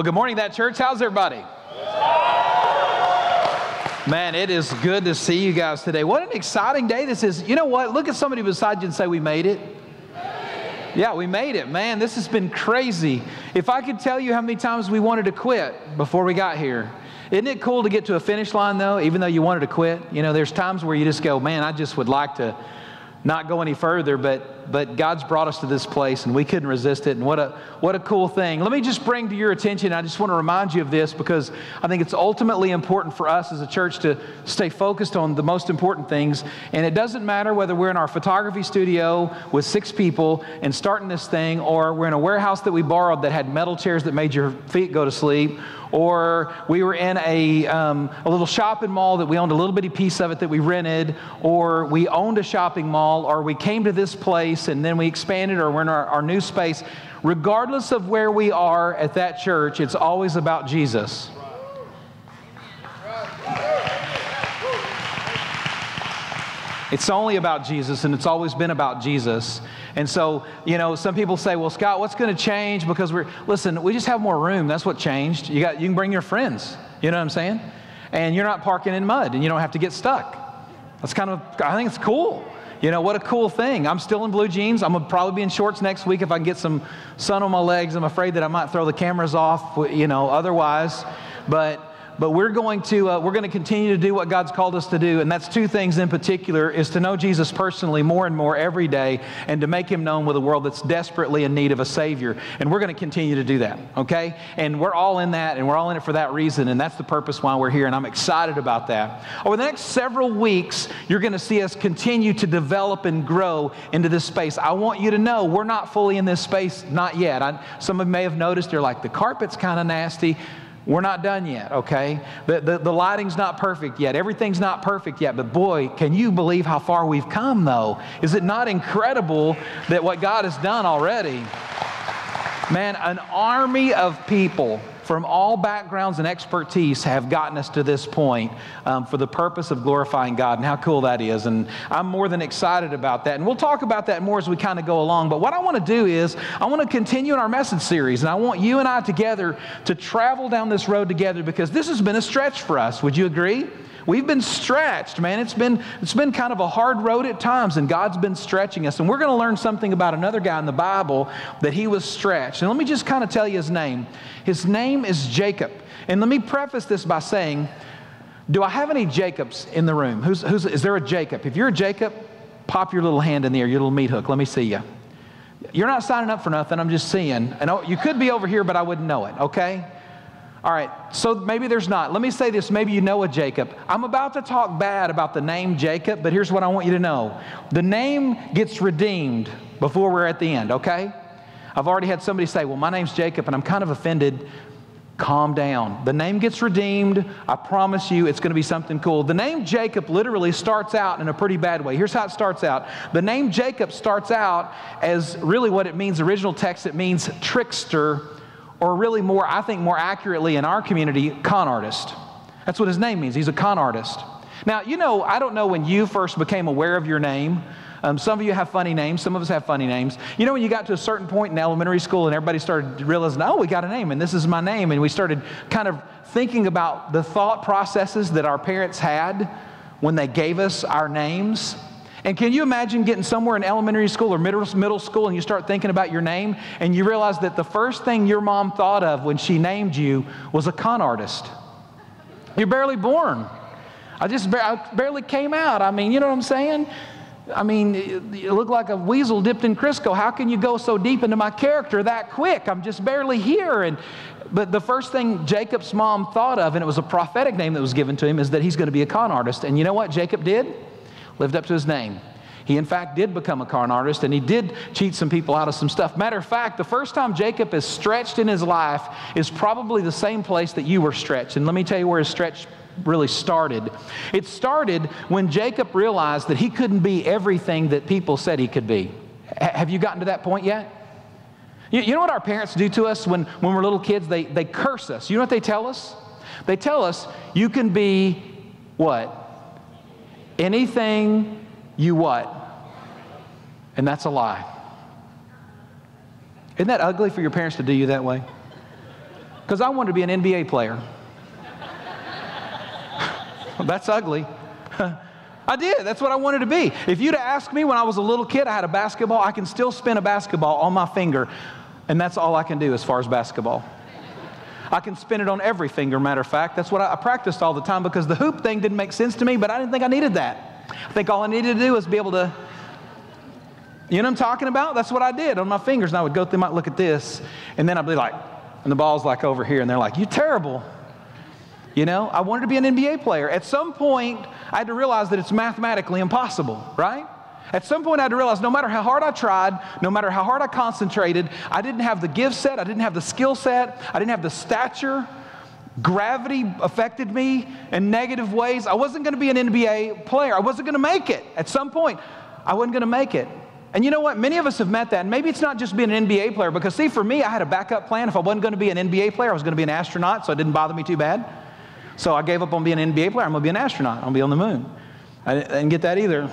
Well, good morning, that church. How's everybody? Man, it is good to see you guys today. What an exciting day this is. You know what? Look at somebody beside you and say, We made it. Yeah, we made it. Man, this has been crazy. If I could tell you how many times we wanted to quit before we got here. Isn't it cool to get to a finish line, though, even though you wanted to quit? You know, there's times where you just go, Man, I just would like to not go any further, but, but God's brought us to this place and we couldn't resist it. And what a, what a cool thing. Let me just bring to your attention, I just want to remind you of this because I think it's ultimately important for us as a church to stay focused on the most important things. And it doesn't matter whether we're in our photography studio with six people and starting this thing, or we're in a warehouse that we borrowed that had metal chairs that made your feet go to sleep, or we were in a, um, a little shopping mall that we owned a little bitty piece of it that we rented, or we owned a shopping mall, or we came to this place and then we expanded, or we're in our, our new space. Regardless of where we are at that church, it's always about Jesus. It's only about Jesus, and it's always been about Jesus. And so, you know, some people say, well, Scott, what's going to change? Because we're, listen, we just have more room. That's what changed. You, got, you can bring your friends. You know what I'm saying? And you're not parking in mud, and you don't have to get stuck. That's kind of, I think it's cool. You know, what a cool thing. I'm still in blue jeans. I'm going to probably be in shorts next week if I can get some sun on my legs. I'm afraid that I might throw the cameras off, you know, otherwise. But but we're going to uh, we're going to continue to do what God's called us to do, and that's two things in particular: is to know Jesus personally more and more every day, and to make Him known with a world that's desperately in need of a Savior. And we're going to continue to do that, okay? And we're all in that, and we're all in it for that reason, and that's the purpose why we're here. And I'm excited about that. Over the next several weeks, you're going to see us continue to develop and grow into this space. I want you to know we're not fully in this space, not yet. I, some of you may have noticed they're like the carpet's kind of nasty. We're not done yet, okay? The, the, the, lighting's not perfect yet. Everything's not perfect yet. But boy, can you believe how far we've come, though? Is it not incredible that what God has done already? Man, an army of people from all backgrounds and expertise have gotten us to this point um, for the purpose of glorifying God, and how cool that is. And I'm more than excited about that. And we'll talk about that more as we kind of go along. But what I want to do is, I want to continue in our message series, and I want you and I together to travel down this road together because this has been a stretch for us. Would you agree? We've been stretched, man. It's been, it's been kind of a hard road at times, and God's been stretching us. And we're going to learn something about another guy in the Bible that he was stretched. And let me just kind of tell you his name. His name is Jacob. And let me preface this by saying, do I have any Jacobs in the room? Who's, who's, is there a Jacob? If you're a Jacob, pop your little hand in the air, your little meat hook. Let me see you. You're not signing up for nothing. I'm just seeing. And you could be over here, but I wouldn't know it, okay? All right, so maybe there's not. Let me say this maybe you know a Jacob. I'm about to talk bad about the name Jacob, but here's what I want you to know the name gets redeemed before we're at the end, okay? I've already had somebody say, Well, my name's Jacob, and I'm kind of offended. Calm down. The name gets redeemed. I promise you it's going to be something cool. The name Jacob literally starts out in a pretty bad way. Here's how it starts out the name Jacob starts out as really what it means, original text, it means trickster or really more, I think more accurately in our community, con artist. That's what his name means. He's a con artist. Now, you know, I don't know when you first became aware of your name. Um, some of you have funny names. Some of us have funny names. You know, when you got to a certain point in elementary school and everybody started realizing, oh, we got a name and this is my name. And we started kind of thinking about the thought processes that our parents had when they gave us our names. And can you imagine getting somewhere in elementary school or middle, middle school and you start thinking about your name and you realize that the first thing your mom thought of when she named you was a con artist? You're barely born. I just I barely came out. I mean, you know what I'm saying? I mean, you look like a weasel dipped in Crisco. How can you go so deep into my character that quick? I'm just barely here. And but the first thing Jacob's mom thought of, and it was a prophetic name that was given to him, is that he's going to be a con artist. And you know what Jacob did? Lived up to his name. He, in fact, did become a con artist and he did cheat some people out of some stuff. Matter of fact, the first time Jacob is stretched in his life is probably the same place that you were stretched. And let me tell you where his stretch really started. It started when Jacob realized that he couldn't be everything that people said he could be. H- have you gotten to that point yet? You, you know what our parents do to us when, when we're little kids? They, they curse us. You know what they tell us? They tell us, you can be what? Anything you what? And that's a lie. Isn't that ugly for your parents to do you that way? Because I wanted to be an NBA player. That's ugly. I did. That's what I wanted to be. If you'd asked me when I was a little kid, I had a basketball, I can still spin a basketball on my finger, and that's all I can do as far as basketball. I can spin it on every finger, matter of fact. That's what I, I practiced all the time because the hoop thing didn't make sense to me, but I didn't think I needed that. I think all I needed to do was be able to you know what I'm talking about? That's what I did on my fingers. And I would go through my, look at this, and then I'd be like, and the ball's like over here, and they're like, you're terrible. You know, I wanted to be an NBA player. At some point, I had to realize that it's mathematically impossible, right? At some point, I had to realize no matter how hard I tried, no matter how hard I concentrated, I didn't have the gift set, I didn't have the skill set, I didn't have the stature. Gravity affected me in negative ways. I wasn't going to be an NBA player. I wasn't going to make it. At some point, I wasn't going to make it. And you know what? Many of us have met that. And maybe it's not just being an NBA player, because see, for me, I had a backup plan. If I wasn't going to be an NBA player, I was going to be an astronaut, so it didn't bother me too bad. So I gave up on being an NBA player. I'm going to be an astronaut. I'm going to be on the moon. I didn't get that either.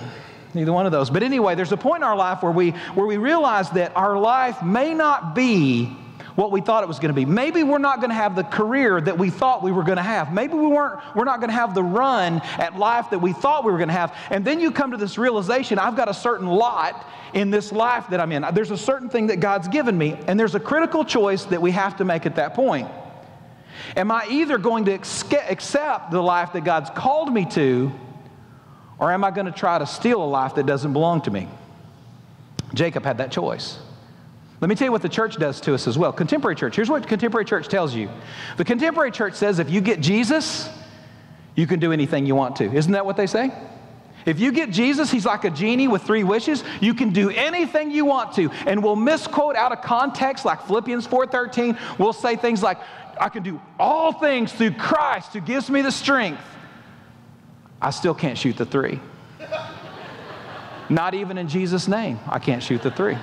Neither one of those. But anyway, there's a point in our life where we, where we realize that our life may not be what we thought it was going to be. Maybe we're not going to have the career that we thought we were going to have. Maybe we weren't, we're not going to have the run at life that we thought we were going to have. And then you come to this realization I've got a certain lot in this life that I'm in. There's a certain thing that God's given me, and there's a critical choice that we have to make at that point. Am I either going to accept the life that God's called me to, or am I going to try to steal a life that doesn't belong to me? Jacob had that choice. Let me tell you what the church does to us as well. Contemporary church, here's what contemporary church tells you. The contemporary church says if you get Jesus, you can do anything you want to. Isn't that what they say? If you get Jesus, he's like a genie with three wishes. You can do anything you want to. And we'll misquote out of context like Philippians 4:13. We'll say things like, I can do all things through Christ who gives me the strength. I still can't shoot the three. Not even in Jesus' name, I can't shoot the three.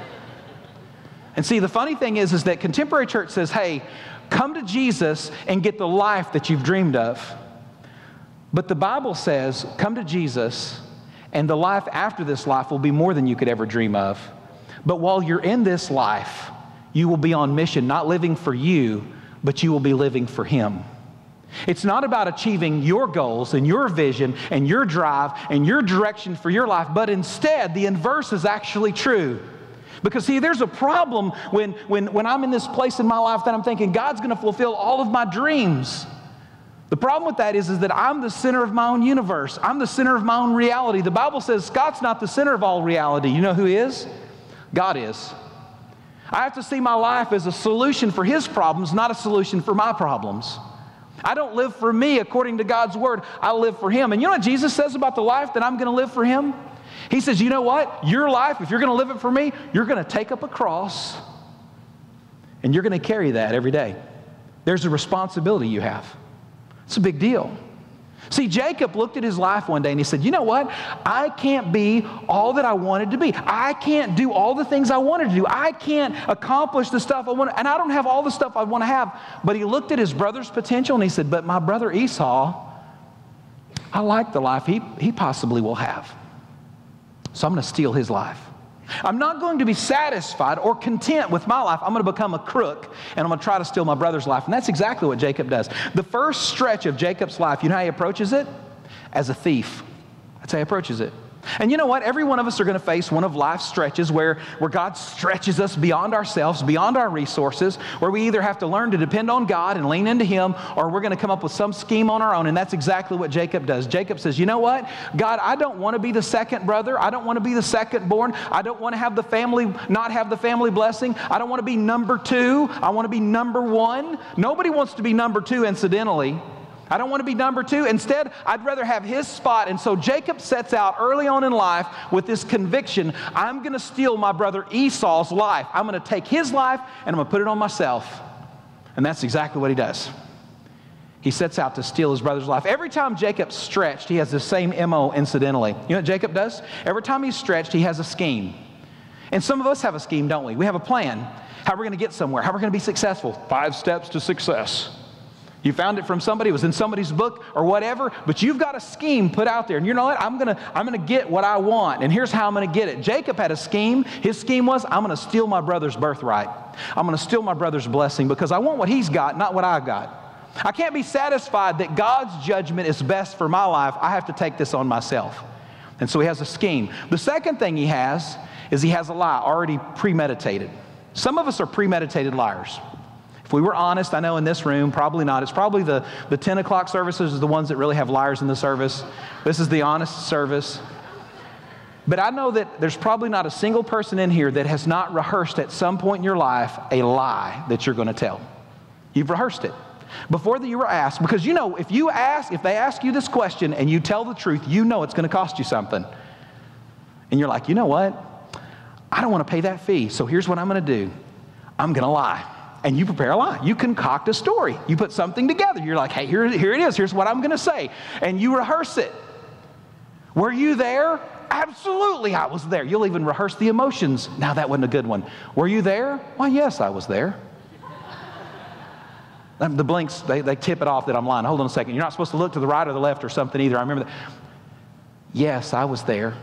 And see, the funny thing is, is that contemporary church says, hey, come to Jesus and get the life that you've dreamed of. But the Bible says, come to Jesus, and the life after this life will be more than you could ever dream of. But while you're in this life, you will be on mission, not living for you, but you will be living for Him. It's not about achieving your goals and your vision and your drive and your direction for your life, but instead, the inverse is actually true. Because, see, there's a problem when, when, when I'm in this place in my life that I'm thinking God's going to fulfill all of my dreams. The problem with that is, is that I'm the center of my own universe. I'm the center of my own reality. The Bible says Scott's not the center of all reality. You know who is? God is. I have to see my life as a solution for his problems, not a solution for my problems. I don't live for me according to God's word. I live for him. And you know what Jesus says about the life that I'm going to live for him? He says, You know what? Your life, if you're going to live it for me, you're going to take up a cross and you're going to carry that every day. There's a responsibility you have. It's a big deal. See, Jacob looked at his life one day and he said, You know what? I can't be all that I wanted to be. I can't do all the things I wanted to do. I can't accomplish the stuff I want, and I don't have all the stuff I want to have. But he looked at his brother's potential and he said, But my brother Esau, I like the life he, he possibly will have. So I'm going to steal his life. I'm not going to be satisfied or content with my life. I'm going to become a crook and I'm going to try to steal my brother's life. And that's exactly what Jacob does. The first stretch of Jacob's life, you know how he approaches it? As a thief. That's how he approaches it. And you know what? Every one of us are going to face one of life's stretches where, where God stretches us beyond ourselves, beyond our resources, where we either have to learn to depend on God and lean into Him, or we're going to come up with some scheme on our own. And that's exactly what Jacob does. Jacob says, You know what? God, I don't want to be the second brother. I don't want to be the second born. I don't want to have the family, not have the family blessing. I don't want to be number two. I want to be number one. Nobody wants to be number two, incidentally. I don't want to be number two. Instead, I'd rather have his spot. And so Jacob sets out early on in life with this conviction I'm going to steal my brother Esau's life. I'm going to take his life and I'm going to put it on myself. And that's exactly what he does. He sets out to steal his brother's life. Every time Jacob's stretched, he has the same MO, incidentally. You know what Jacob does? Every time he's stretched, he has a scheme. And some of us have a scheme, don't we? We have a plan how we're going to get somewhere, how we're going to be successful. Five steps to success. You found it from somebody, it was in somebody's book or whatever, but you've got a scheme put out there. And you know what? I'm gonna, I'm gonna get what I want. And here's how I'm gonna get it. Jacob had a scheme. His scheme was, I'm gonna steal my brother's birthright. I'm gonna steal my brother's blessing because I want what he's got, not what I've got. I can't be satisfied that God's judgment is best for my life. I have to take this on myself. And so he has a scheme. The second thing he has is he has a lie already premeditated. Some of us are premeditated liars. If we were honest, I know in this room, probably not. It's probably the, the 10 o'clock services are the ones that really have liars in the service. This is the honest service. But I know that there's probably not a single person in here that has not rehearsed at some point in your life a lie that you're going to tell. You've rehearsed it before that you were asked, because you know, if you ask, if they ask you this question and you tell the truth, you know it's going to cost you something. And you're like, you know what? I don't want to pay that fee, so here's what I'm going to do I'm going to lie. And you prepare a lie. You concoct a story. You put something together. You're like, hey, here, here it is. Here's what I'm going to say. And you rehearse it. Were you there? Absolutely, I was there. You'll even rehearse the emotions. Now, that wasn't a good one. Were you there? Why, yes, I was there. Um, the blinks, they, they tip it off that I'm lying. Hold on a second. You're not supposed to look to the right or the left or something either. I remember that. Yes, I was there.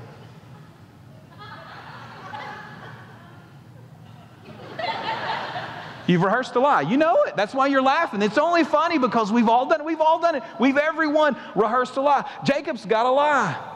You've rehearsed a lie. You know it. That's why you're laughing. It's only funny because we've all done it. We've all done it. We've everyone rehearsed a lie. Jacob's got a lie.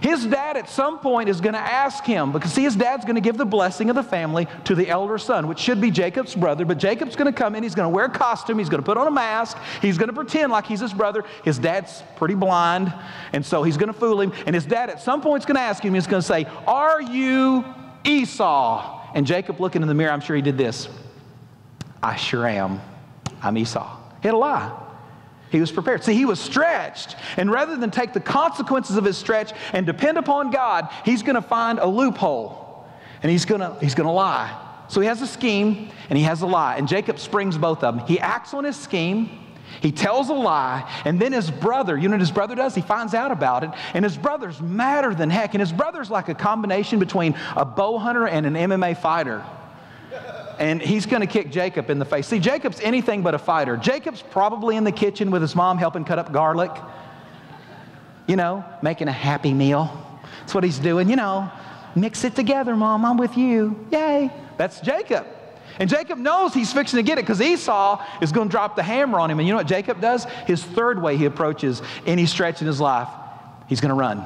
His dad at some point is going to ask him, because see, his dad's going to give the blessing of the family to the elder son, which should be Jacob's brother, but Jacob's going to come in, he's going to wear a costume, he's going to put on a mask, he's going to pretend like he's his brother. His dad's pretty blind, and so he's going to fool him. And his dad at some point is going to ask him, he's going to say, Are you Esau? And Jacob, looking in the mirror, I'm sure he did this. I sure am. I'm Esau. He had a lie. He was prepared. See, he was stretched. And rather than take the consequences of his stretch and depend upon God, he's going to find a loophole and he's going to he's going to lie. So he has a scheme and he has a lie. And Jacob springs both of them. He acts on his scheme. He tells a lie, and then his brother, you know what his brother does? He finds out about it, and his brother's madder than heck. And his brother's like a combination between a bow hunter and an MMA fighter and he's going to kick Jacob in the face. See, Jacob's anything but a fighter. Jacob's probably in the kitchen with his mom helping cut up garlic, you know, making a happy meal. That's what he's doing, you know. Mix it together, mom, I'm with you. Yay. That's Jacob. And Jacob knows he's fixing to get it because Esau is going to drop the hammer on him. And you know what Jacob does? His third way he approaches any stretch in his life, he's going to run.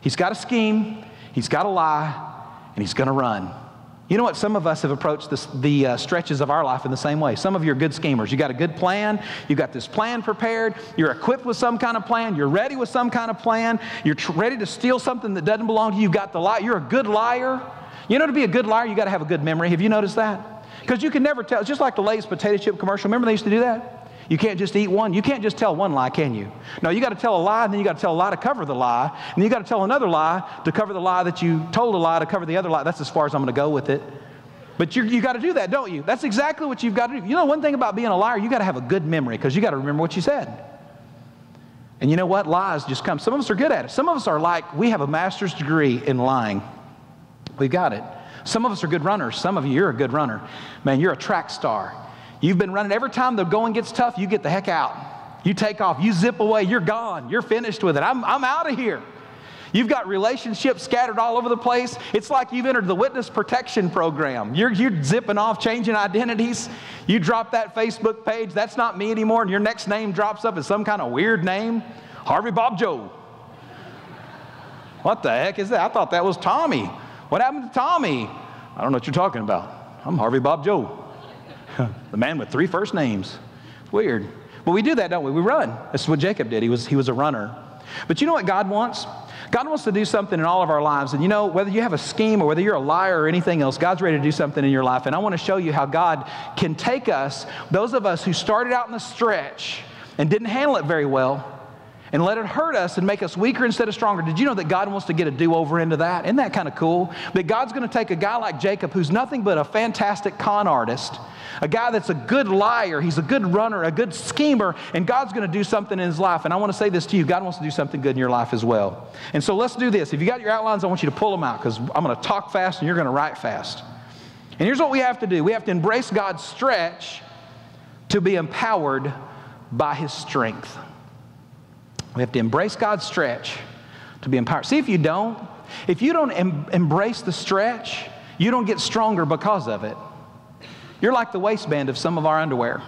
He's got a scheme, he's got a lie, and he's going to run. You know what? Some of us have approached this, the uh, stretches of our life in the same way. Some of you are good schemers. You got a good plan. You got this plan prepared. You're equipped with some kind of plan. You're ready with some kind of plan. You're tr- ready to steal something that doesn't belong to you. You got the lie. You're a good liar. You know, to be a good liar, you got to have a good memory. Have you noticed that? Because you can never tell. It's just like the Lay's potato chip commercial. Remember they used to do that? You can't just eat one. You can't just tell one lie, can you? No, you got to tell a lie, and then you got to tell a lie to cover the lie, and then you got to tell another lie to cover the lie that you told a lie to cover the other lie. That's as far as I'm going to go with it. But you, you got to do that, don't you? That's exactly what you've got to do. You know, one thing about being a liar, you got to have a good memory because you got to remember what you said. And you know what? Lies just come. Some of us are good at it. Some of us are like, we have a master's degree in lying. We've got it. Some of us are good runners. Some of you, you're a good runner. Man, you're a track star. You've been running every time the going gets tough, you get the heck out. You take off, you zip away, you're gone, you're finished with it. I'm, I'm out of here. You've got relationships scattered all over the place. It's like you've entered the witness protection program. You're, you're zipping off, changing identities. You drop that Facebook page, that's not me anymore, and your next name drops up as some kind of weird name Harvey Bob Joe. What the heck is that? I thought that was Tommy. What happened to Tommy? I don't know what you're talking about. I'm Harvey Bob Joe, the man with three first names. Weird. But we do that, don't we? We run. That's what Jacob did. He was, he was a runner. But you know what God wants? God wants to do something in all of our lives. And you know, whether you have a scheme or whether you're a liar or anything else, God's ready to do something in your life. And I want to show you how God can take us, those of us who started out in the stretch and didn't handle it very well, and let it hurt us and make us weaker instead of stronger. Did you know that God wants to get a do over into that? Isn't that kind of cool? That God's going to take a guy like Jacob, who's nothing but a fantastic con artist, a guy that's a good liar, he's a good runner, a good schemer, and God's going to do something in his life. And I want to say this to you God wants to do something good in your life as well. And so let's do this. If you got your outlines, I want you to pull them out because I'm going to talk fast and you're going to write fast. And here's what we have to do we have to embrace God's stretch to be empowered by his strength. We have to embrace God's stretch to be empowered. See, if you don't, if you don't em- embrace the stretch, you don't get stronger because of it. You're like the waistband of some of our underwear.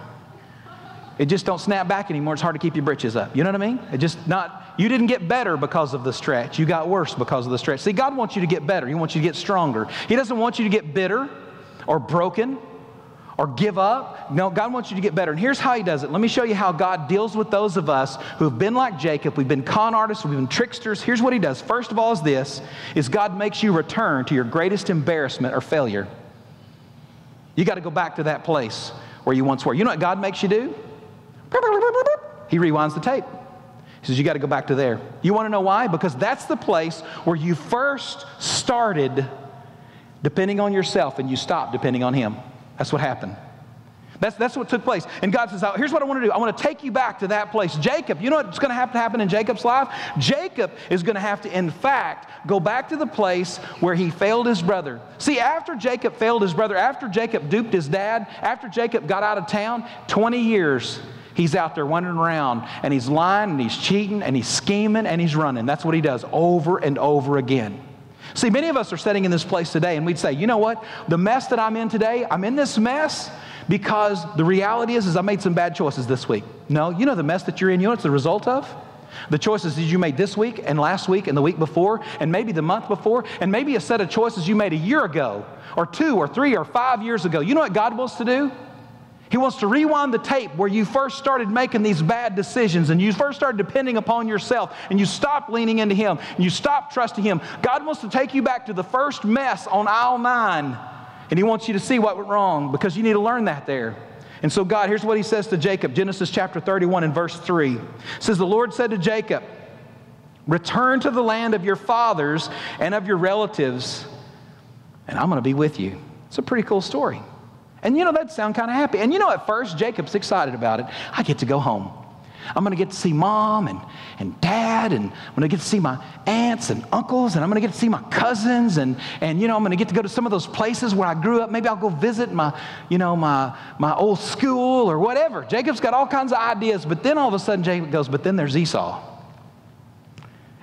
It just don't snap back anymore. It's hard to keep your britches up. You know what I mean? It just not, you didn't get better because of the stretch. You got worse because of the stretch. See, God wants you to get better. He wants you to get stronger. He doesn't want you to get bitter or broken or give up. No, God wants you to get better. And here's how He does it. Let me show you how God deals with those of us who've been like Jacob. We've been con artists, we've been tricksters. Here's what He does. First of all, is this: is God makes you return to your greatest embarrassment or failure. You got to go back to that place where you once were. You know what God makes you do? He rewinds the tape. He says, You got to go back to there. You want to know why? Because that's the place where you first started depending on yourself and you stopped depending on Him. That's what happened. That's, that's what took place. And God says, oh, Here's what I want to do. I want to take you back to that place. Jacob, you know what's going to have to happen in Jacob's life? Jacob is going to have to, in fact, go back to the place where he failed his brother. See, after Jacob failed his brother, after Jacob duped his dad, after Jacob got out of town, 20 years He's out there wandering around and he's lying and he's cheating and he's scheming and he's running. That's what he does over and over again. See, many of us are sitting in this place today and we'd say, you know what? The mess that I'm in today, I'm in this mess because the reality is, is I made some bad choices this week. No, you know the mess that you're in, you know it's the result of? The choices that you made this week and last week and the week before and maybe the month before and maybe a set of choices you made a year ago or two or three or five years ago. You know what God wants to do? He wants to rewind the tape where you first started making these bad decisions and you first started depending upon yourself and you stopped leaning into Him and you stopped trusting Him. God wants to take you back to the first mess on aisle nine and He wants you to see what went wrong because you need to learn that there. And so, God, here's what He says to Jacob Genesis chapter 31 and verse 3. It says, The Lord said to Jacob, Return to the land of your fathers and of your relatives, and I'm going to be with you. It's a pretty cool story. And you know, that sound kind of happy. And you know, at first, Jacob's excited about it. I get to go home. I'm going to get to see mom and, and dad, and I'm going to get to see my aunts and uncles, and I'm going to get to see my cousins, and, and you know, I'm going to get to go to some of those places where I grew up. Maybe I'll go visit my, you know, my, my old school or whatever. Jacob's got all kinds of ideas, but then all of a sudden, Jacob goes, But then there's Esau.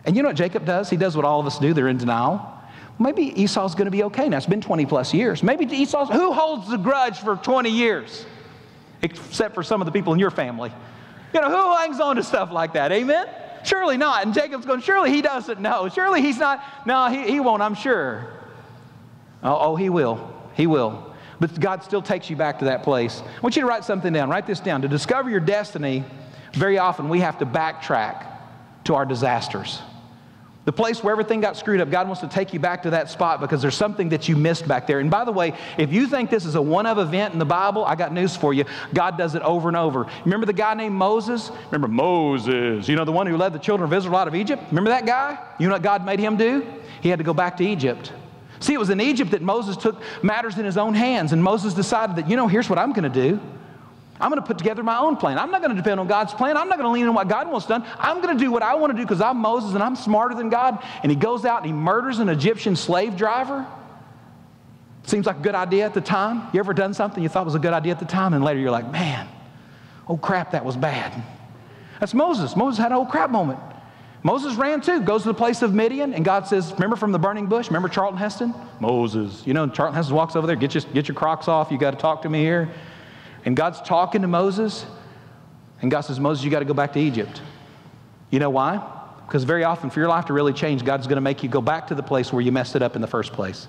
And you know what Jacob does? He does what all of us do, they're in denial. Maybe Esau's going to be okay now. It's been 20 plus years. Maybe Esau's, who holds the grudge for 20 years? Except for some of the people in your family. You know, who hangs on to stuff like that? Amen? Surely not. And Jacob's going, surely he doesn't know. Surely he's not. No, he, he won't, I'm sure. Oh, oh, he will. He will. But God still takes you back to that place. I want you to write something down. Write this down. To discover your destiny, very often we have to backtrack to our disasters. The place where everything got screwed up, God wants to take you back to that spot because there's something that you missed back there. And by the way, if you think this is a one of event in the Bible, I got news for you. God does it over and over. Remember the guy named Moses? Remember Moses, you know, the one who led the children of Israel out of Egypt? Remember that guy? You know what God made him do? He had to go back to Egypt. See, it was in Egypt that Moses took matters in his own hands, and Moses decided that, you know, here's what I'm going to do. I'm going to put together my own plan. I'm not going to depend on God's plan. I'm not going to lean on what God wants done. I'm going to do what I want to do because I'm Moses and I'm smarter than God. And he goes out and he murders an Egyptian slave driver. Seems like a good idea at the time. You ever done something you thought was a good idea at the time, and later you're like, man, oh crap, that was bad. That's Moses. Moses had an old crap moment. Moses ran too, goes to the place of Midian, and God says, Remember from the burning bush? Remember Charlton Heston? Moses. You know, Charlton Heston walks over there, get your, get your crocs off, you got to talk to me here. And God's talking to Moses, and God says, Moses, you got to go back to Egypt. You know why? Because very often, for your life to really change, God's going to make you go back to the place where you messed it up in the first place.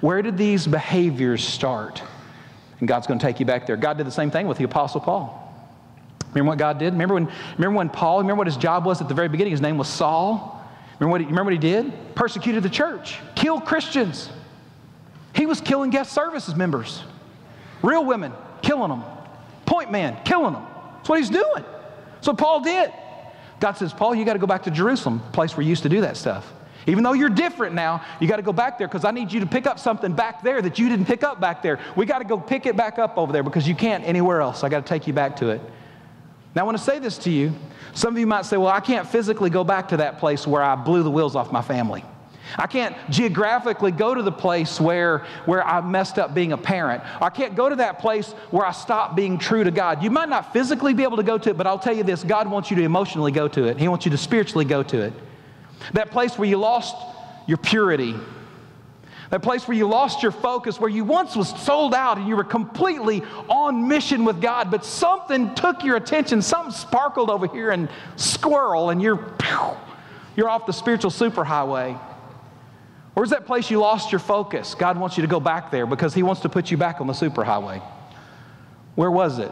Where did these behaviors start? And God's going to take you back there. God did the same thing with the Apostle Paul. Remember what God did? Remember when, remember when Paul, remember what his job was at the very beginning? His name was Saul. Remember what, he, remember what he did? Persecuted the church, killed Christians. He was killing guest services members, real women, killing them. Point man, killing them. That's what he's doing. So Paul did. God says, Paul, you got to go back to Jerusalem, place where you used to do that stuff. Even though you're different now, you got to go back there because I need you to pick up something back there that you didn't pick up back there. We got to go pick it back up over there because you can't anywhere else. I got to take you back to it. Now, I want to say this to you. Some of you might say, well, I can't physically go back to that place where I blew the wheels off my family. I can't geographically go to the place where, where I messed up being a parent. I can't go to that place where I stopped being true to God. You might not physically be able to go to it, but I'll tell you this God wants you to emotionally go to it, He wants you to spiritually go to it. That place where you lost your purity, that place where you lost your focus, where you once was sold out and you were completely on mission with God, but something took your attention, something sparkled over here and squirrel, and you're, you're off the spiritual superhighway. Where's that place you lost your focus? God wants you to go back there because He wants to put you back on the superhighway. Where was it?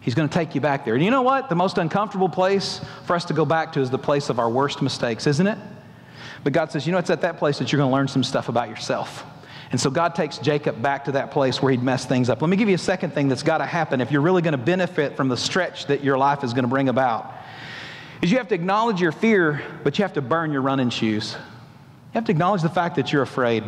He's going to take you back there. And you know what? The most uncomfortable place for us to go back to is the place of our worst mistakes, isn't it? But God says, you know, it's at that place that you're going to learn some stuff about yourself. And so God takes Jacob back to that place where he'd messed things up. Let me give you a second thing that's got to happen if you're really going to benefit from the stretch that your life is going to bring about. Is you have to acknowledge your fear, but you have to burn your running shoes. You have to acknowledge the fact that you're afraid.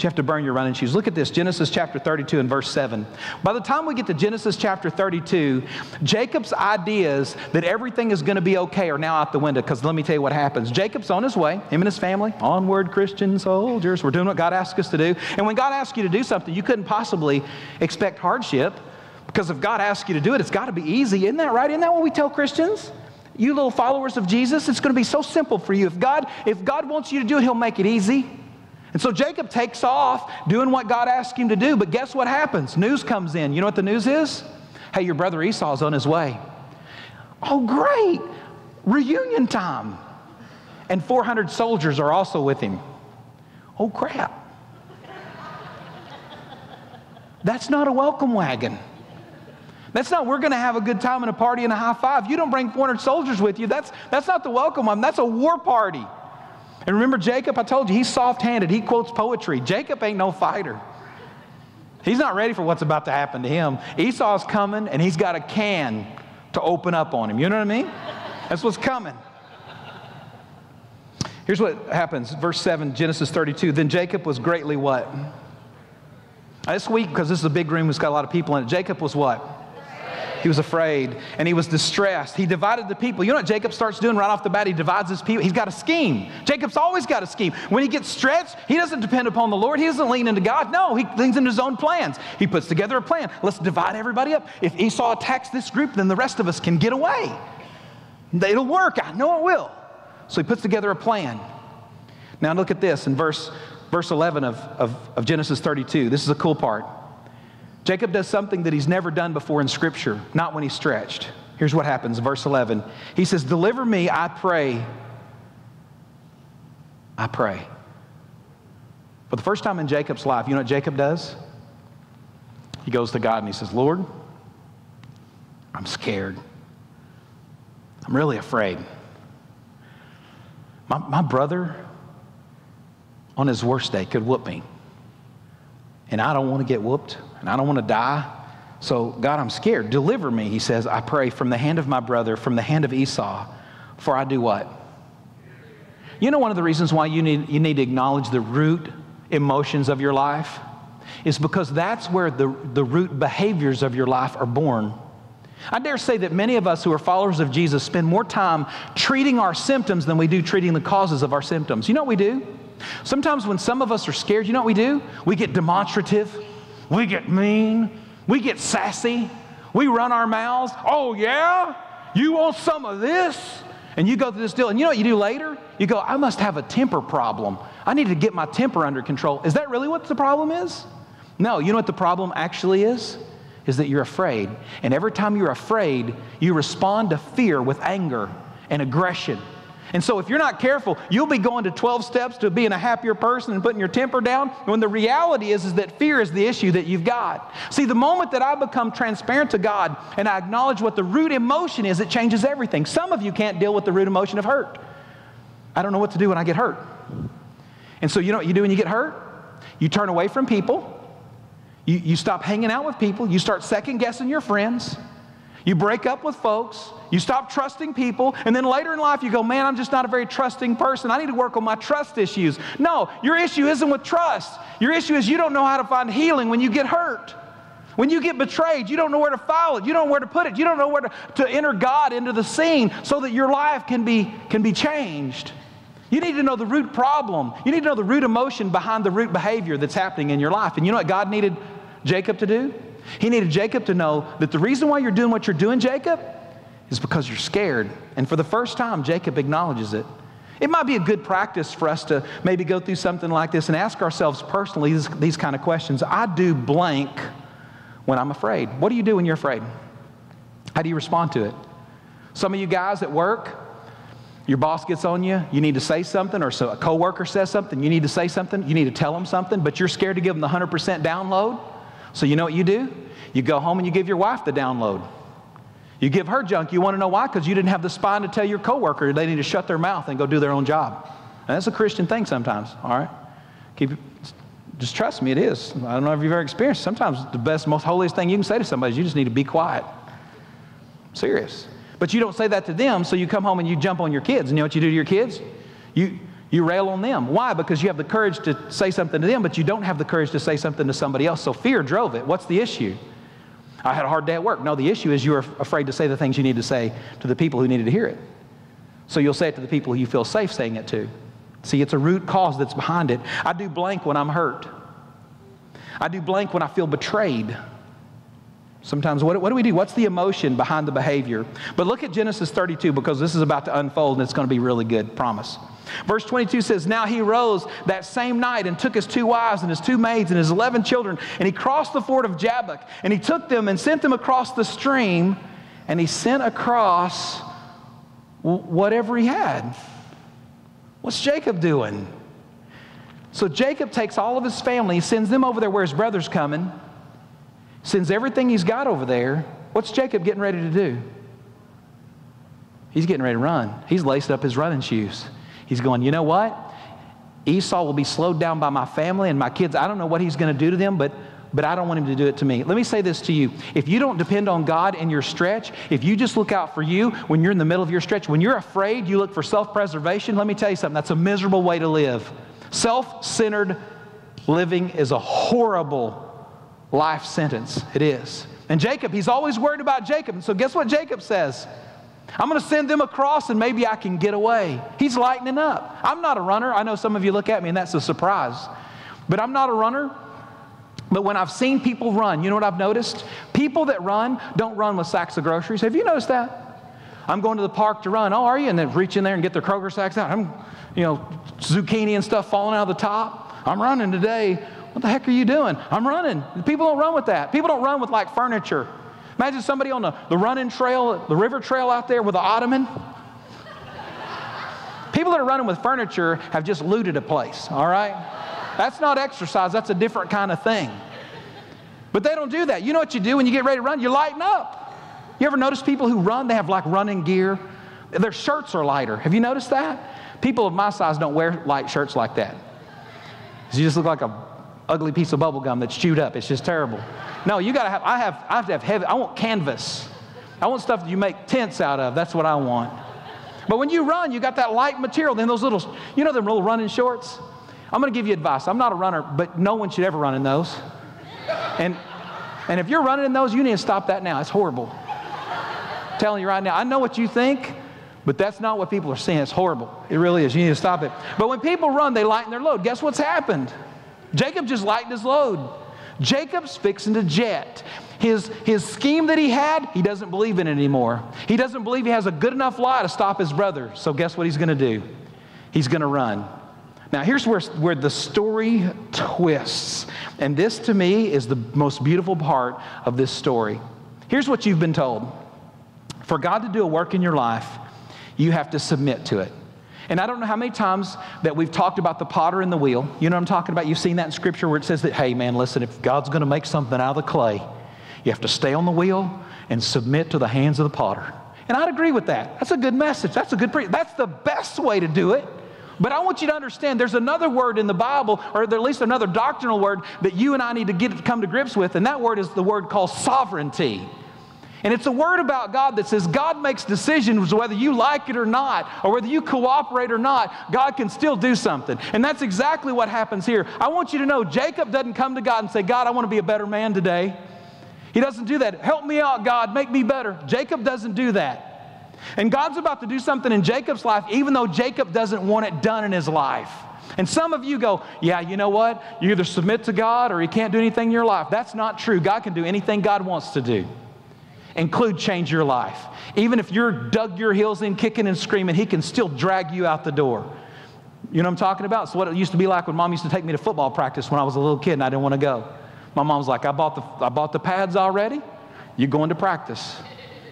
You have to burn your running shoes. Look at this Genesis chapter 32 and verse 7. By the time we get to Genesis chapter 32, Jacob's ideas that everything is going to be okay are now out the window because let me tell you what happens. Jacob's on his way, him and his family, onward Christian soldiers. We're doing what God asked us to do. And when God asks you to do something, you couldn't possibly expect hardship because if God asks you to do it, it's got to be easy. Isn't that right? Isn't that what we tell Christians? You little followers of Jesus, it's going to be so simple for you. If God, if God wants you to do it, He'll make it easy. And so Jacob takes off doing what God asked him to do, but guess what happens? News comes in. You know what the news is? Hey, your brother Esau's on his way. Oh, great! Reunion time. And 400 soldiers are also with him. Oh, crap. That's not a welcome wagon. That's not, we're going to have a good time and a party and a high five. You don't bring 400 soldiers with you. That's, that's not the welcome one. That's a war party. And remember Jacob? I told you, he's soft handed. He quotes poetry. Jacob ain't no fighter. He's not ready for what's about to happen to him. Esau's coming, and he's got a can to open up on him. You know what I mean? That's what's coming. Here's what happens, verse 7, Genesis 32. Then Jacob was greatly what? This week, because this is a big room, it's got a lot of people in it. Jacob was what? He was afraid and he was distressed. He divided the people. You know what Jacob starts doing right off the bat? He divides his people. He's got a scheme. Jacob's always got a scheme. When he gets stretched, he doesn't depend upon the Lord. He doesn't lean into God. No, he leans into his own plans. He puts together a plan. Let's divide everybody up. If Esau attacks this group, then the rest of us can get away. It'll work. I know it will. So he puts together a plan. Now look at this in verse, verse 11 of, of, of Genesis 32. This is a cool part. Jacob does something that he's never done before in Scripture, not when he's stretched. Here's what happens, verse 11. He says, Deliver me, I pray. I pray. For the first time in Jacob's life, you know what Jacob does? He goes to God and he says, Lord, I'm scared. I'm really afraid. My, my brother, on his worst day, could whoop me. And I don't want to get whooped and I don't want to die. So, God, I'm scared. Deliver me, he says, I pray, from the hand of my brother, from the hand of Esau, for I do what? You know, one of the reasons why you need, you need to acknowledge the root emotions of your life is because that's where the, the root behaviors of your life are born. I dare say that many of us who are followers of Jesus spend more time treating our symptoms than we do treating the causes of our symptoms. You know what we do? Sometimes when some of us are scared, you know what we do? We get demonstrative. We get mean. We get sassy. We run our mouths. Oh, yeah? You want some of this? And you go through this deal. And you know what you do later? You go, I must have a temper problem. I need to get my temper under control. Is that really what the problem is? No, you know what the problem actually is? Is that you're afraid. And every time you're afraid, you respond to fear with anger and aggression and so, if you're not careful, you'll be going to 12 steps to being a happier person and putting your temper down when the reality is, is that fear is the issue that you've got. See, the moment that I become transparent to God and I acknowledge what the root emotion is, it changes everything. Some of you can't deal with the root emotion of hurt. I don't know what to do when I get hurt. And so, you know what you do when you get hurt? You turn away from people, you, you stop hanging out with people, you start second guessing your friends. You break up with folks, you stop trusting people, and then later in life you go, Man, I'm just not a very trusting person. I need to work on my trust issues. No, your issue isn't with trust. Your issue is you don't know how to find healing when you get hurt. When you get betrayed, you don't know where to file it. You don't know where to put it. You don't know where to, to enter God into the scene so that your life can be, can be changed. You need to know the root problem. You need to know the root emotion behind the root behavior that's happening in your life. And you know what God needed Jacob to do? He needed Jacob to know that the reason why you're doing what you're doing, Jacob, is because you're scared. And for the first time, Jacob acknowledges it. It might be a good practice for us to maybe go through something like this and ask ourselves personally these, these kind of questions. I do blank when I'm afraid. What do you do when you're afraid? How do you respond to it? Some of you guys at work, your boss gets on you, you need to say something, or so a coworker says something, you need to say something, you need to tell them something, but you're scared to give them the 100% download. So you know what you do? You go home and you give your wife the download. You give her junk. You want to know why? Because you didn't have the spine to tell your coworker they need to shut their mouth and go do their own job. And that's a Christian thing sometimes, all right? Keep, just trust me, it is. I don't know if you've ever experienced Sometimes the best, most holiest thing you can say to somebody is you just need to be quiet. Serious. But you don't say that to them, so you come home and you jump on your kids. And you know what you do to your kids? You, you rail on them. Why? Because you have the courage to say something to them, but you don't have the courage to say something to somebody else. So fear drove it. What's the issue? I had a hard day at work. No, the issue is you're afraid to say the things you need to say to the people who needed to hear it. So you'll say it to the people who you feel safe saying it to. See, it's a root cause that's behind it. I do blank when I'm hurt. I do blank when I feel betrayed. Sometimes, what, what do we do? What's the emotion behind the behavior? But look at Genesis 32 because this is about to unfold and it's going to be really good, promise. Verse 22 says, Now he rose that same night and took his two wives and his two maids and his 11 children, and he crossed the ford of Jabbok, and he took them and sent them across the stream, and he sent across whatever he had. What's Jacob doing? So Jacob takes all of his family, sends them over there where his brother's coming, sends everything he's got over there. What's Jacob getting ready to do? He's getting ready to run. He's laced up his running shoes. He's going, you know what? Esau will be slowed down by my family and my kids. I don't know what he's going to do to them, but, but I don't want him to do it to me. Let me say this to you. If you don't depend on God in your stretch, if you just look out for you when you're in the middle of your stretch, when you're afraid, you look for self preservation, let me tell you something. That's a miserable way to live. Self centered living is a horrible life sentence. It is. And Jacob, he's always worried about Jacob. And so, guess what Jacob says? I'm going to send them across and maybe I can get away. He's lightening up. I'm not a runner. I know some of you look at me and that's a surprise. But I'm not a runner. But when I've seen people run, you know what I've noticed? People that run don't run with sacks of groceries. Have you noticed that? I'm going to the park to run. Oh, are you? And then reach in there and get their Kroger sacks out. I'm, you know, zucchini and stuff falling out of the top. I'm running today. What the heck are you doing? I'm running. People don't run with that. People don't run with like furniture. Imagine somebody on the, the running trail, the river trail out there with an ottoman. People that are running with furniture have just looted a place, all right? That's not exercise, that's a different kind of thing. But they don't do that. You know what you do when you get ready to run? You lighten up. You ever notice people who run, they have like running gear? Their shirts are lighter. Have you noticed that? People of my size don't wear light shirts like that. You just look like a ugly piece of bubble gum that's chewed up. It's just terrible. No, you gotta have, I have, I have to have heavy, I want canvas. I want stuff that you make tents out of. That's what I want. But when you run, you got that light material, then those little, you know them little running shorts? I'm gonna give you advice. I'm not a runner, but no one should ever run in those. And, and if you're running in those, you need to stop that now. It's horrible. I'm telling you right now, I know what you think, but that's not what people are seeing. It's horrible. It really is. You need to stop it. But when people run, they lighten their load. Guess what's happened? Jacob just lightened his load. Jacob's fixing to jet. His, his scheme that he had, he doesn't believe in it anymore. He doesn't believe he has a good enough lie to stop his brother. So, guess what he's going to do? He's going to run. Now, here's where, where the story twists. And this, to me, is the most beautiful part of this story. Here's what you've been told For God to do a work in your life, you have to submit to it. And I don't know how many times that we've talked about the potter and the wheel. You know what I'm talking about? You've seen that in scripture where it says that, hey, man, listen, if God's going to make something out of the clay, you have to stay on the wheel and submit to the hands of the potter. And I'd agree with that. That's a good message. That's a good pre- That's the best way to do it. But I want you to understand there's another word in the Bible, or at least another doctrinal word that you and I need to get come to grips with, and that word is the word called sovereignty. And it's a word about God that says God makes decisions whether you like it or not, or whether you cooperate or not, God can still do something. And that's exactly what happens here. I want you to know Jacob doesn't come to God and say, God, I want to be a better man today. He doesn't do that. Help me out, God, make me better. Jacob doesn't do that. And God's about to do something in Jacob's life, even though Jacob doesn't want it done in his life. And some of you go, yeah, you know what? You either submit to God or He can't do anything in your life. That's not true. God can do anything God wants to do, include change your life. Even if you're dug your heels in, kicking and screaming, He can still drag you out the door. You know what I'm talking about? It's what it used to be like when mom used to take me to football practice when I was a little kid and I didn't want to go. My mom was like, I bought the, I bought the pads already. You're going to practice.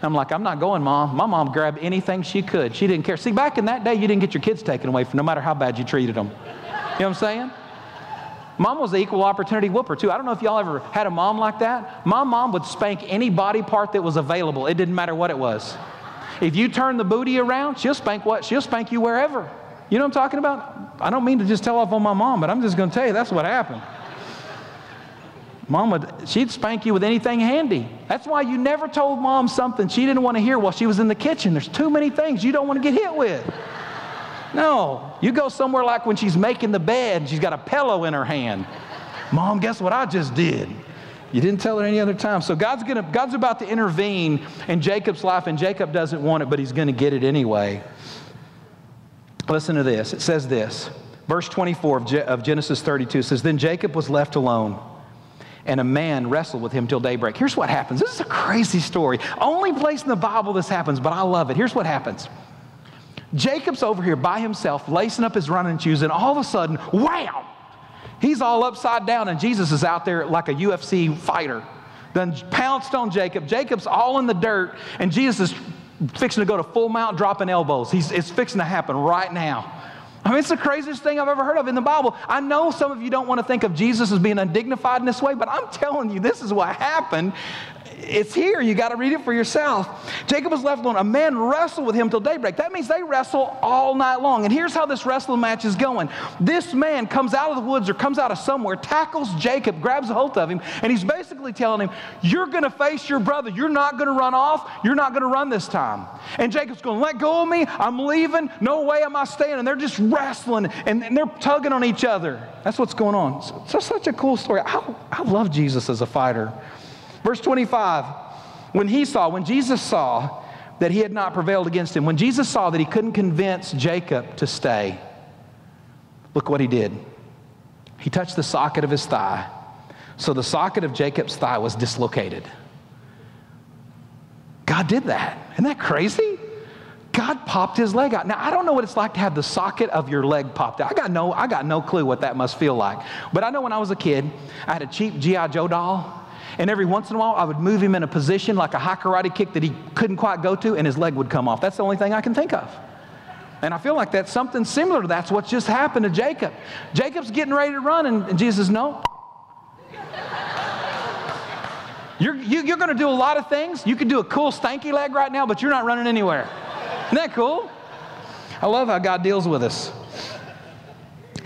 I'm like, I'm not going, mom. My mom grabbed anything she could. She didn't care. See, back in that day, you didn't get your kids taken away from no matter how bad you treated them. You know what I'm saying? Mom was the equal opportunity whooper, too. I don't know if y'all ever had a mom like that. My mom would spank any body part that was available. It didn't matter what it was. If you turn the booty around, she'll spank what? She'll spank you wherever. You know what I'm talking about? I don't mean to just tell off on my mom, but I'm just going to tell you that's what happened. Mom would, she'd spank you with anything handy. That's why you never told mom something she didn't want to hear while she was in the kitchen. There's too many things you don't want to get hit with. No, you go somewhere like when she's making the bed and she's got a pillow in her hand. Mom, guess what I just did? You didn't tell her any other time. So God's gonna, God's about to intervene in Jacob's life, and Jacob doesn't want it, but he's gonna get it anyway. Listen to this. It says this. Verse 24 of, of Genesis 32 says, Then Jacob was left alone and a man wrestled with him till daybreak. Here's what happens. This is a crazy story. Only place in the Bible this happens, but I love it. Here's what happens. Jacob's over here by himself, lacing up his running shoes, and all of a sudden, wham! He's all upside down, and Jesus is out there like a UFC fighter. Then pounced on Jacob. Jacob's all in the dirt, and Jesus is fixing to go to full mount, dropping elbows. He's, it's fixing to happen right now. I mean, it's the craziest thing I've ever heard of in the Bible. I know some of you don't want to think of Jesus as being undignified in this way, but I'm telling you, this is what happened it's here. You got to read it for yourself. Jacob was left alone. A man wrestled with him till daybreak. That means they wrestle all night long. And here's how this wrestling match is going. This man comes out of the woods or comes out of somewhere, tackles Jacob, grabs a hold of him, and he's basically telling him, You're going to face your brother. You're not going to run off. You're not going to run this time. And Jacob's going, Let go of me. I'm leaving. No way am I staying. And they're just wrestling and, and they're tugging on each other. That's what's going on. It's, such a cool story. I, I love Jesus as a fighter. Verse 25, when he saw, when Jesus saw that he had not prevailed against him, when Jesus saw that he couldn't convince Jacob to stay, look what he did. He touched the socket of his thigh. So the socket of Jacob's thigh was dislocated. God did that. Isn't that crazy? God popped his leg out. Now, I don't know what it's like to have the socket of your leg popped out. I got no, I got no clue what that must feel like. But I know when I was a kid, I had a cheap G.I. Joe doll. And every once in a while, I would move him in a position like a high karate kick that he couldn't quite go to, and his leg would come off. That's the only thing I can think of. And I feel like that's something similar to that's what just happened to Jacob. Jacob's getting ready to run, and Jesus No. You're, you, are you are going to do a lot of things. You could do a cool stanky leg right now, but you're not running anywhere. Isn't that cool? I love how God deals with us.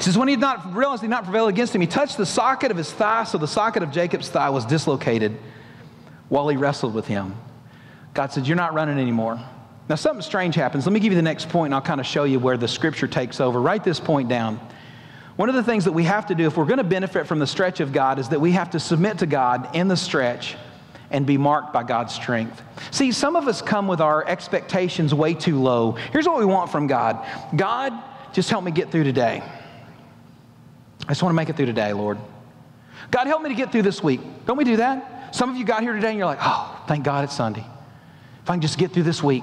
He says, when he had not realized he had not prevailed against him, he touched the socket of his thigh, so the socket of Jacob's thigh was dislocated while he wrestled with him. God said, You're not running anymore. Now, something strange happens. Let me give you the next point, and I'll kind of show you where the scripture takes over. Write this point down. One of the things that we have to do if we're going to benefit from the stretch of God is that we have to submit to God in the stretch and be marked by God's strength. See, some of us come with our expectations way too low. Here's what we want from God God, just help me get through today. I just want to make it through today, Lord. God, help me to get through this week. Don't we do that? Some of you got here today and you're like, oh, thank God it's Sunday. If I can just get through this week.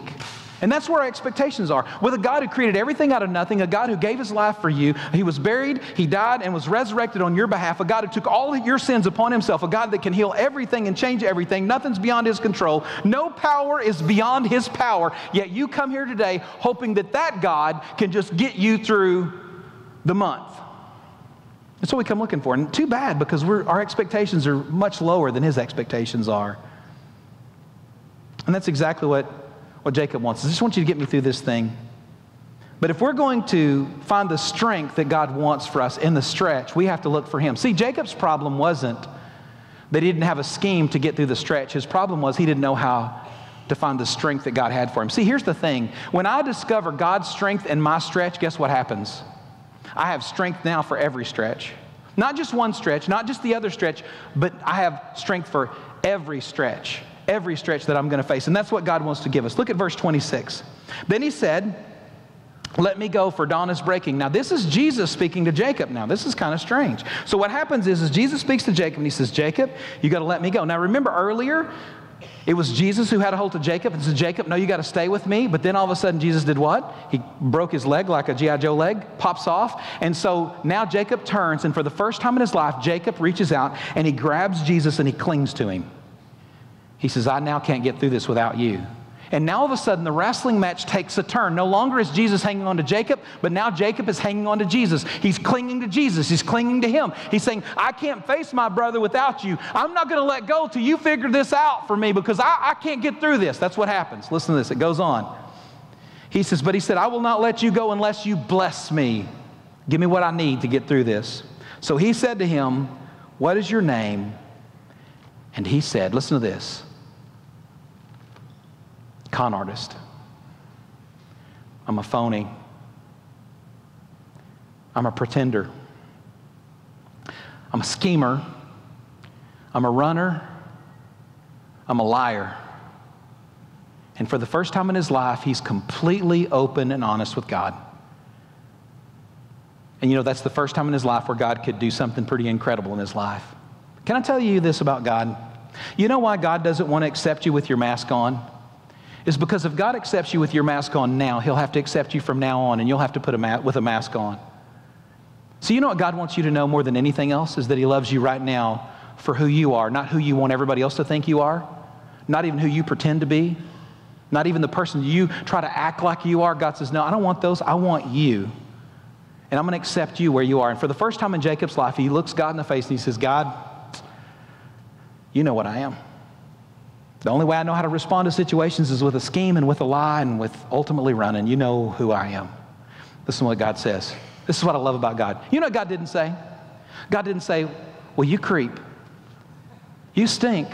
And that's where our expectations are. With a God who created everything out of nothing, a God who gave his life for you, he was buried, he died, and was resurrected on your behalf, a God who took all your sins upon himself, a God that can heal everything and change everything. Nothing's beyond his control. No power is beyond his power. Yet you come here today hoping that that God can just get you through the month. That's what we come looking for. And too bad because our expectations are much lower than his expectations are. And that's exactly what, what Jacob wants. I just want you to get me through this thing. But if we're going to find the strength that God wants for us in the stretch, we have to look for him. See, Jacob's problem wasn't that he didn't have a scheme to get through the stretch. His problem was he didn't know how to find the strength that God had for him. See, here's the thing when I discover God's strength in my stretch, guess what happens? I have strength now for every stretch. Not just one stretch, not just the other stretch, but I have strength for every stretch, every stretch that I'm going to face. And that's what God wants to give us. Look at verse 26. Then he said, let me go, for dawn is breaking. Now, this is Jesus speaking to Jacob. Now, this is kind of strange. So, what happens is, is Jesus speaks to Jacob and he says, Jacob, you got to let me go. Now, remember earlier, it was Jesus who had a hold of Jacob and said, Jacob, no, you got to stay with me. But then all of a sudden, Jesus did what? He broke his leg like a G.I. Joe leg, pops off. And so now Jacob turns, and for the first time in his life, Jacob reaches out and he grabs Jesus and he clings to him. He says, I now can't get through this without you. And now all of a sudden, the wrestling match takes a turn. No longer is Jesus hanging on to Jacob, but now Jacob is hanging on to Jesus. He's clinging to Jesus, he's clinging to him. He's saying, I can't face my brother without you. I'm not going to let go till you figure this out for me because I, I can't get through this. That's what happens. Listen to this, it goes on. He says, But he said, I will not let you go unless you bless me. Give me what I need to get through this. So he said to him, What is your name? And he said, Listen to this con artist. I'm a phony. I'm a pretender. I'm a schemer. I'm a runner. I'm a liar. And for the first time in his life, he's completely open and honest with God. And you know, that's the first time in his life where God could do something pretty incredible in his life. Can I tell you this about God? You know why God doesn't want to accept you with your mask on? Is because if God accepts you with your mask on now, He'll have to accept you from now on, and you'll have to put a ma- with a mask on. So, you know what God wants you to know more than anything else is that He loves you right now for who you are, not who you want everybody else to think you are, not even who you pretend to be, not even the person you try to act like you are. God says, No, I don't want those. I want you. And I'm going to accept you where you are. And for the first time in Jacob's life, he looks God in the face and he says, God, you know what I am. The only way I know how to respond to situations is with a scheme and with a lie and with ultimately running. You know who I am. This is what God says. This is what I love about God. You know what God didn't say? God didn't say, Well, you creep. You stink.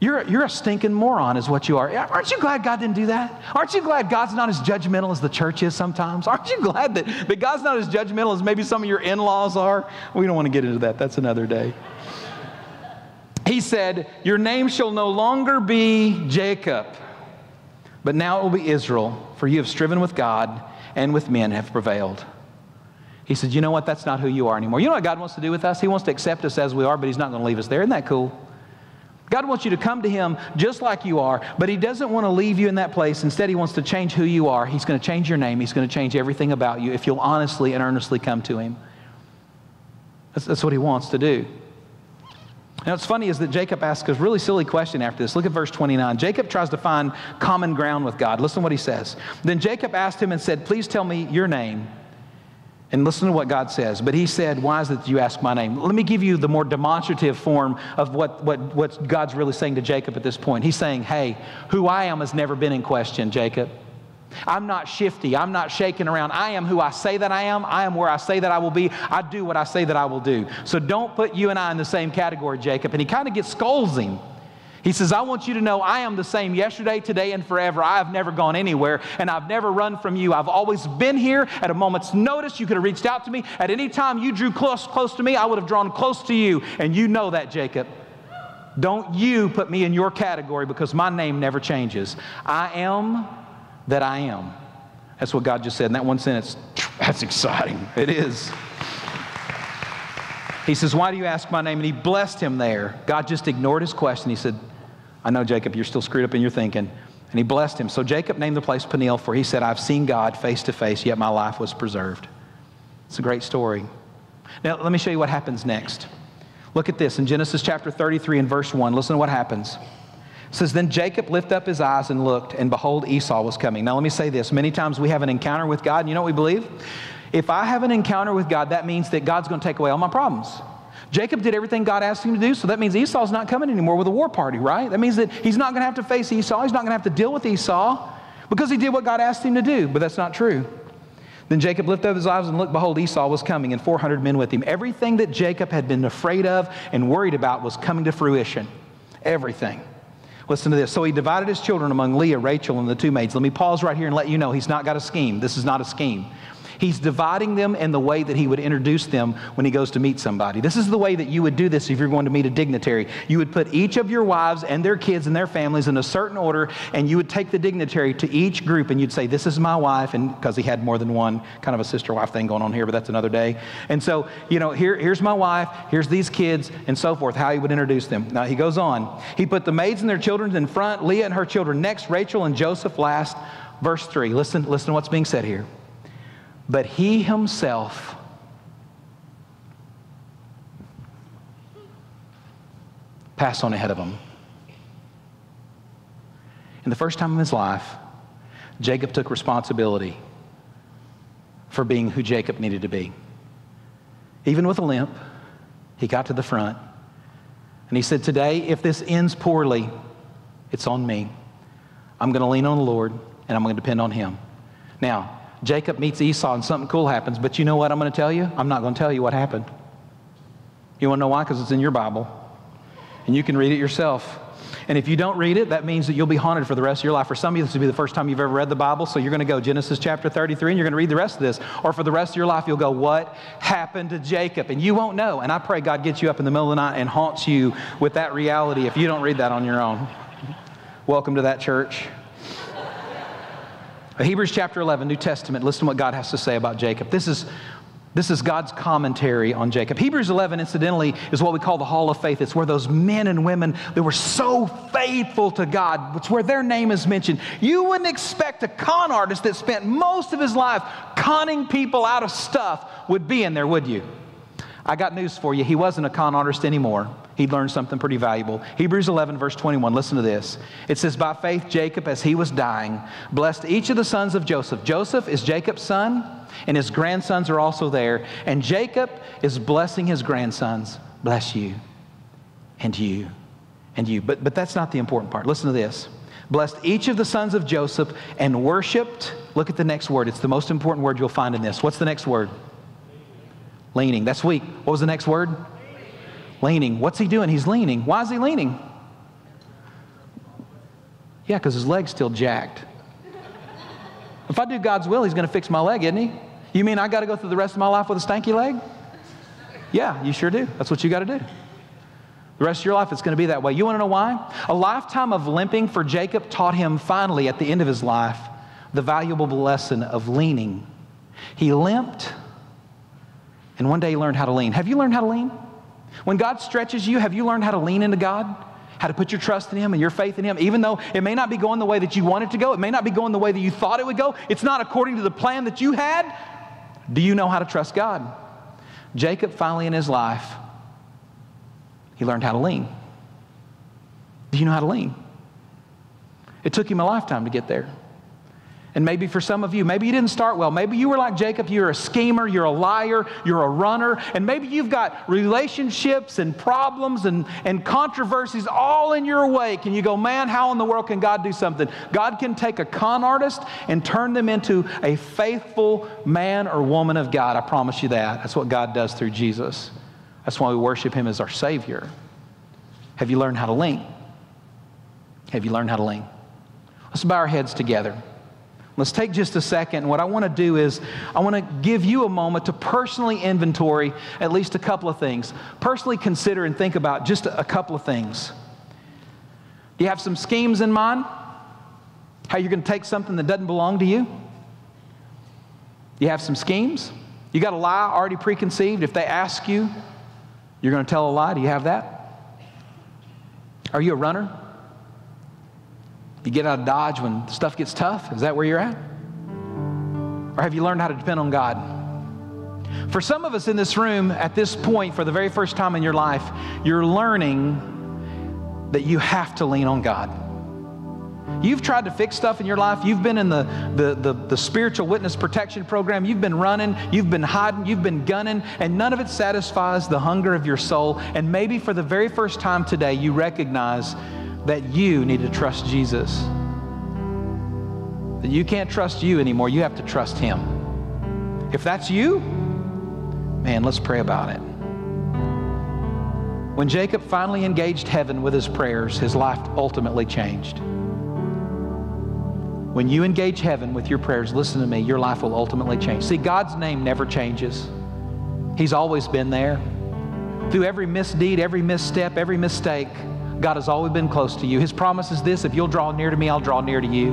You're, you're a stinking moron, is what you are. Aren't you glad God didn't do that? Aren't you glad God's not as judgmental as the church is sometimes? Aren't you glad that, that God's not as judgmental as maybe some of your in laws are? We don't want to get into that. That's another day he said, Your name shall no longer be Jacob, but now it will be Israel, for you have striven with God and with men have prevailed. He said, You know what? That's not who you are anymore. You know what God wants to do with us? He wants to accept us as we are, but He's not going to leave us there. Isn't that cool? God wants you to come to Him just like you are, but He doesn't want to leave you in that place. Instead, He wants to change who you are. He's going to change your name. He's going to change everything about you if you'll honestly and earnestly come to Him. That's, that's what He wants to do. Now, what's funny is that Jacob asks a really silly question after this. Look at verse 29. Jacob tries to find common ground with God. Listen to what he says. Then Jacob asked him and said, Please tell me your name. And listen to what God says. But he said, Why is it that you ask my name? Let me give you the more demonstrative form of what, what, what God's really saying to Jacob at this point. He's saying, Hey, who I am has never been in question, Jacob. I'm not shifty. I'm not shaking around. I am who I say that I am. I am where I say that I will be. I do what I say that I will do. So don't put you and I in the same category, Jacob. And he kind of gets scolds him. He says, I want you to know I am the same yesterday, today, and forever. I have never gone anywhere, and I've never run from you. I've always been here at a moment's notice. You could have reached out to me. At any time you drew close, close to me, I would have drawn close to you. And you know that, Jacob. Don't you put me in your category because my name never changes. I am that I am. That's what God just said in that one sentence. That's exciting. It is. He says, Why do you ask my name? And he blessed him there. God just ignored his question. He said, I know, Jacob, you're still screwed up in your thinking. And he blessed him. So Jacob named the place Peniel, for he said, I've seen God face to face, yet my life was preserved. It's a great story. Now, let me show you what happens next. Look at this in Genesis chapter 33 and verse 1. Listen to what happens. Says, Then Jacob lifted up his eyes and looked, and behold, Esau was coming. Now, let me say this. Many times we have an encounter with God, and you know what we believe? If I have an encounter with God, that means that God's going to take away all my problems. Jacob did everything God asked him to do, so that means Esau's not coming anymore with a war party, right? That means that he's not going to have to face Esau. He's not going to have to deal with Esau because he did what God asked him to do, but that's not true. Then Jacob lifted up his eyes and looked, behold, Esau was coming, and 400 men with him. Everything that Jacob had been afraid of and worried about was coming to fruition. Everything. Listen to this. So he divided his children among Leah, Rachel, and the two maids. Let me pause right here and let you know he's not got a scheme. This is not a scheme. He's dividing them in the way that he would introduce them when he goes to meet somebody. This is the way that you would do this if you're going to meet a dignitary. You would put each of your wives and their kids and their families in a certain order, and you would take the dignitary to each group and you'd say, This is my wife, and because he had more than one, kind of a sister wife thing going on here, but that's another day. And so, you know, here, here's my wife, here's these kids, and so forth, how he would introduce them. Now he goes on. He put the maids and their children in front, Leah and her children next, Rachel and Joseph last. Verse 3. Listen, listen to what's being said here. But he himself passed on ahead of him. In the first time of his life, Jacob took responsibility for being who Jacob needed to be. Even with a limp, he got to the front and he said, Today, if this ends poorly, it's on me. I'm going to lean on the Lord and I'm going to depend on him. Now, Jacob meets Esau and something cool happens, but you know what I'm going to tell you? I'm not going to tell you what happened. You want to know why? Because it's in your Bible. And you can read it yourself. And if you don't read it, that means that you'll be haunted for the rest of your life. For some of you, this will be the first time you've ever read the Bible, so you're going to go Genesis chapter 33 and you're going to read the rest of this. Or for the rest of your life, you'll go, What happened to Jacob? And you won't know. And I pray God gets you up in the middle of the night and haunts you with that reality if you don't read that on your own. Welcome to that church. Hebrews chapter 11, New Testament, listen to what God has to say about Jacob. This is, this is God's commentary on Jacob. Hebrews 11, incidentally, is what we call the Hall of Faith. It's where those men and women that were so faithful to God, it's where their name is mentioned. You wouldn't expect a con artist that spent most of his life conning people out of stuff would be in there, would you? I got news for you. He wasn't a con artist anymore he learned something pretty valuable. Hebrews 11, verse 21, listen to this. It says, By faith, Jacob, as he was dying, blessed each of the sons of Joseph. Joseph is Jacob's son, and his grandsons are also there. And Jacob is blessing his grandsons. Bless you, and you, and you. But, but that's not the important part. Listen to this. Blessed each of the sons of Joseph and worshiped. Look at the next word. It's the most important word you'll find in this. What's the next word? Leaning. That's weak. What was the next word? Leaning. What's he doing? He's leaning. Why is he leaning? Yeah, because his leg's still jacked. If I do God's will, he's going to fix my leg, isn't he? You mean I got to go through the rest of my life with a stanky leg? Yeah, you sure do. That's what you got to do. The rest of your life, it's going to be that way. You want to know why? A lifetime of limping for Jacob taught him finally, at the end of his life, the valuable lesson of leaning. He limped, and one day he learned how to lean. Have you learned how to lean? When God stretches you, have you learned how to lean into God? How to put your trust in Him and your faith in Him, even though it may not be going the way that you want it to go, it may not be going the way that you thought it would go, it's not according to the plan that you had. Do you know how to trust God? Jacob finally in his life, he learned how to lean. Do you know how to lean? It took him a lifetime to get there. And maybe for some of you, maybe you didn't start well. Maybe you were like Jacob, you're a schemer, you're a liar, you're a runner, and maybe you've got relationships and problems and, and controversies all in your wake. And you go, man, how in the world can God do something? God can take a con artist and turn them into a faithful man or woman of God. I promise you that. That's what God does through Jesus. That's why we worship him as our Savior. Have you learned how to lean? Have you learned how to lean? Let's bow our heads together. Let's take just a second. What I want to do is, I want to give you a moment to personally inventory at least a couple of things. Personally consider and think about just a couple of things. Do you have some schemes in mind? How you're going to take something that doesn't belong to you? You have some schemes? You got a lie already preconceived? If they ask you, you're going to tell a lie? Do you have that? Are you a runner? You get out of Dodge when stuff gets tough? Is that where you're at? Or have you learned how to depend on God? For some of us in this room at this point, for the very first time in your life, you're learning that you have to lean on God. You've tried to fix stuff in your life. You've been in the, the, the, the, spiritual witness protection program. You've been running, you've been hiding, you've been gunning, and none of it satisfies the hunger of your soul. And maybe for the very first time today, you recognize that you need to trust Jesus. That you can't trust you anymore, you have to trust Him. If that's you, man, let's pray about it. When Jacob finally engaged heaven with his prayers, his life ultimately changed. when you engage heaven with your prayers, listen to me, your life will ultimately change. See, God's name never changes, He's always been there. Through every misdeed, every misstep, every mistake, God has always been close to you. His promise is this if you'll draw near to me, I'll draw near to you.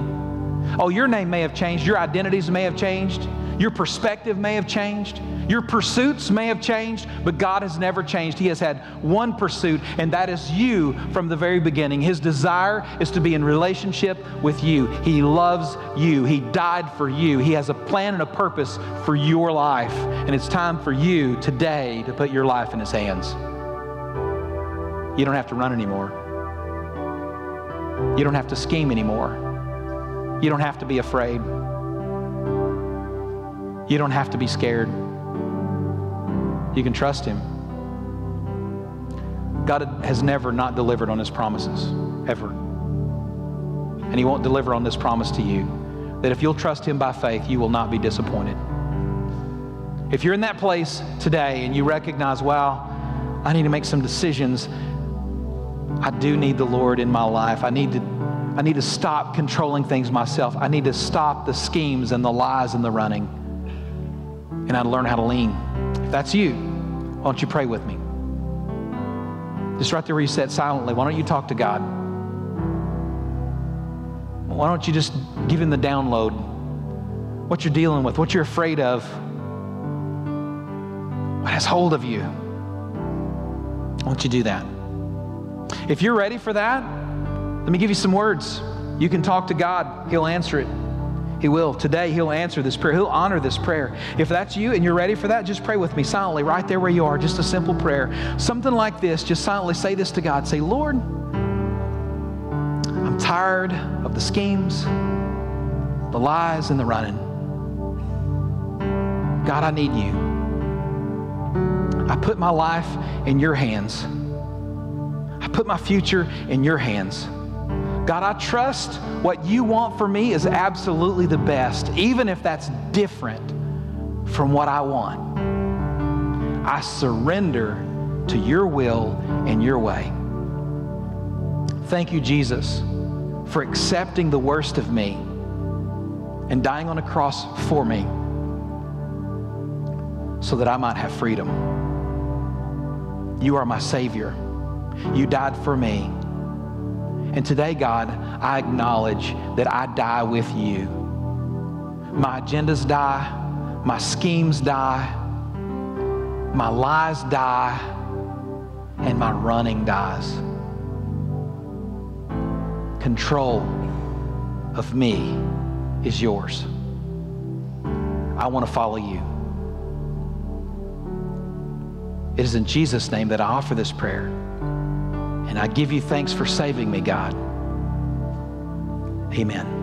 Oh, your name may have changed, your identities may have changed, your perspective may have changed. Your pursuits may have changed, but God has never changed. He has had one pursuit, and that is you from the very beginning. His desire is to be in relationship with you. He loves you. He died for you. He has a plan and a purpose for your life. And it's time for you today to put your life in His hands. You don't have to run anymore. You don't have to scheme anymore. You don't have to be afraid. You don't have to be scared. You can trust Him. God has never not delivered on His promises, ever. And He won't deliver on this promise to you that if you'll trust Him by faith, you will not be disappointed. If you're in that place today and you recognize, wow, I need to make some decisions, I do need the Lord in my life. I need to, I need to stop controlling things myself. I need to stop the schemes and the lies and the running. And I learn how to lean. If that's you, why don't you pray with me? Just right there where you sit silently, why don't you talk to God? Why don't you just give Him the download? What you're dealing with, what you're afraid of, what has hold of you. Why don't you do that? If you're ready for that, let me give you some words. You can talk to God, He'll answer it. He will. Today, He'll answer this prayer. He'll honor this prayer. If that's you and you're ready for that, just pray with me silently, right there where you are. Just a simple prayer. Something like this. Just silently say this to God. Say, Lord, I'm tired of the schemes, the lies, and the running. God, I need you. I put my life in your hands. Put my future in your hands. God, I trust what you want for me is absolutely the best, even if that's different from what I want. I surrender to your will and your way. Thank you, Jesus, for accepting the worst of me and dying on a cross for me so that I might have freedom. You are my Savior. You died for me. And today, God, I acknowledge that I die with you. My agendas die, my schemes die, my lies die, and my running dies. Control of me is yours. I want to follow you. It is in Jesus' name that I offer this prayer. And I give you thanks for saving me, God. Amen.